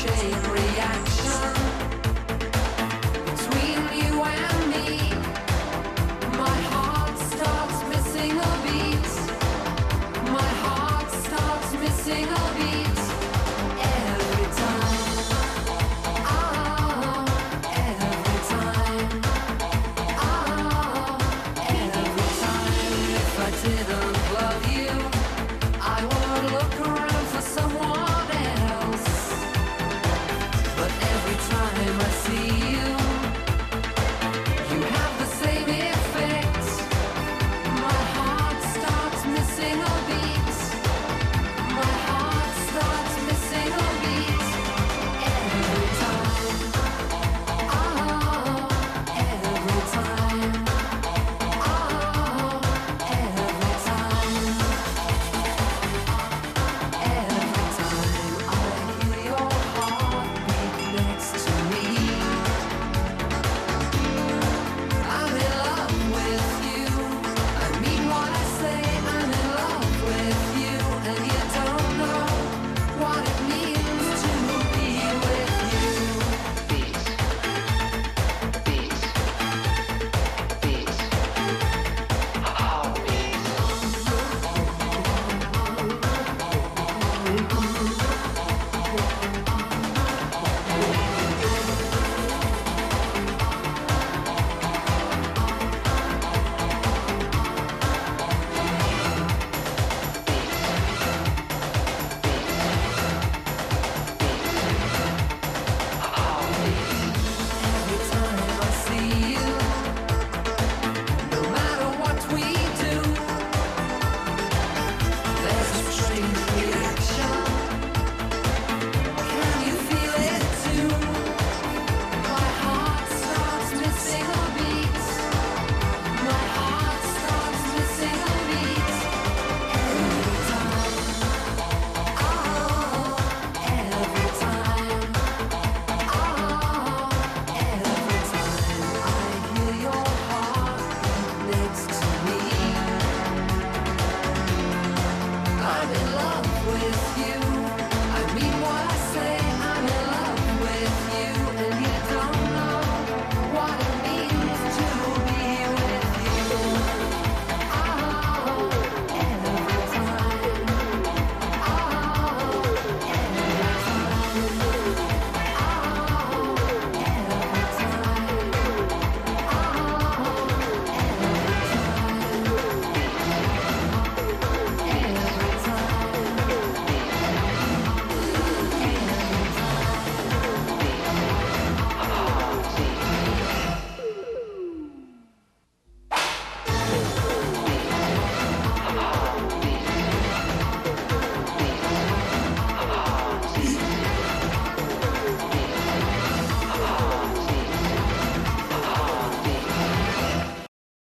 chain reaction.